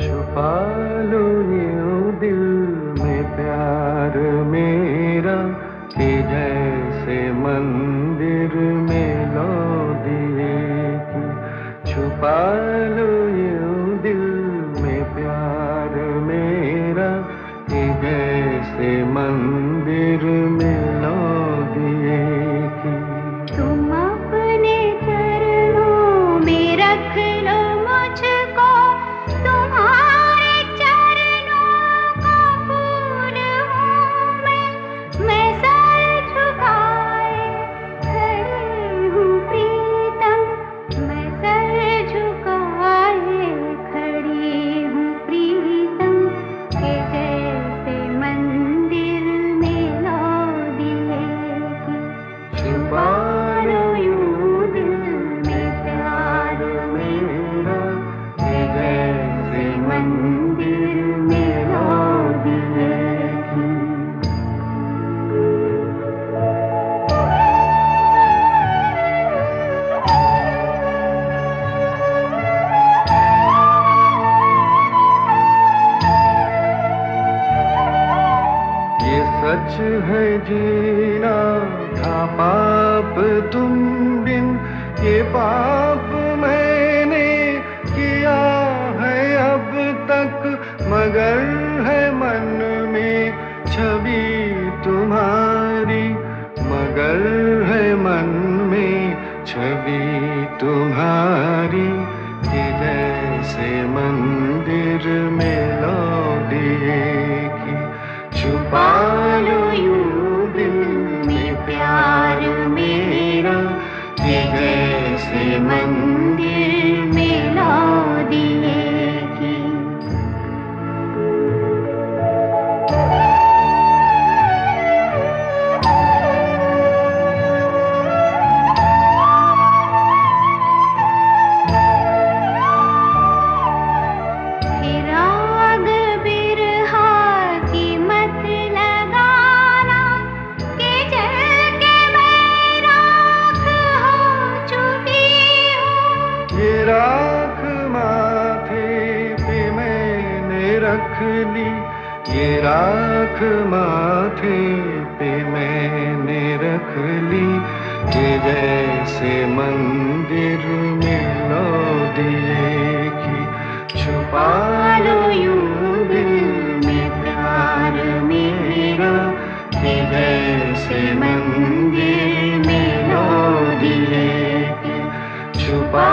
छुपा लो यूँ दिल में प्यार मेरा, कि जैसे मंदिर में लो दिए छुपा लो है जीना था पाप तुम बिन। ये पाप मैंने किया है अब तक, मगर है मन में छवि तुम्हारी। मगर है मन में छवि तुम्हारी जैसे मंदिर में लो रख ली ये राख माथे पे मैंने रख ली। कि जैसे मंदिर में लो दिए की छुपा लो यूँ दिल में प्यार मेरा। कि जैसे मंदिर में लो दिए की छुपा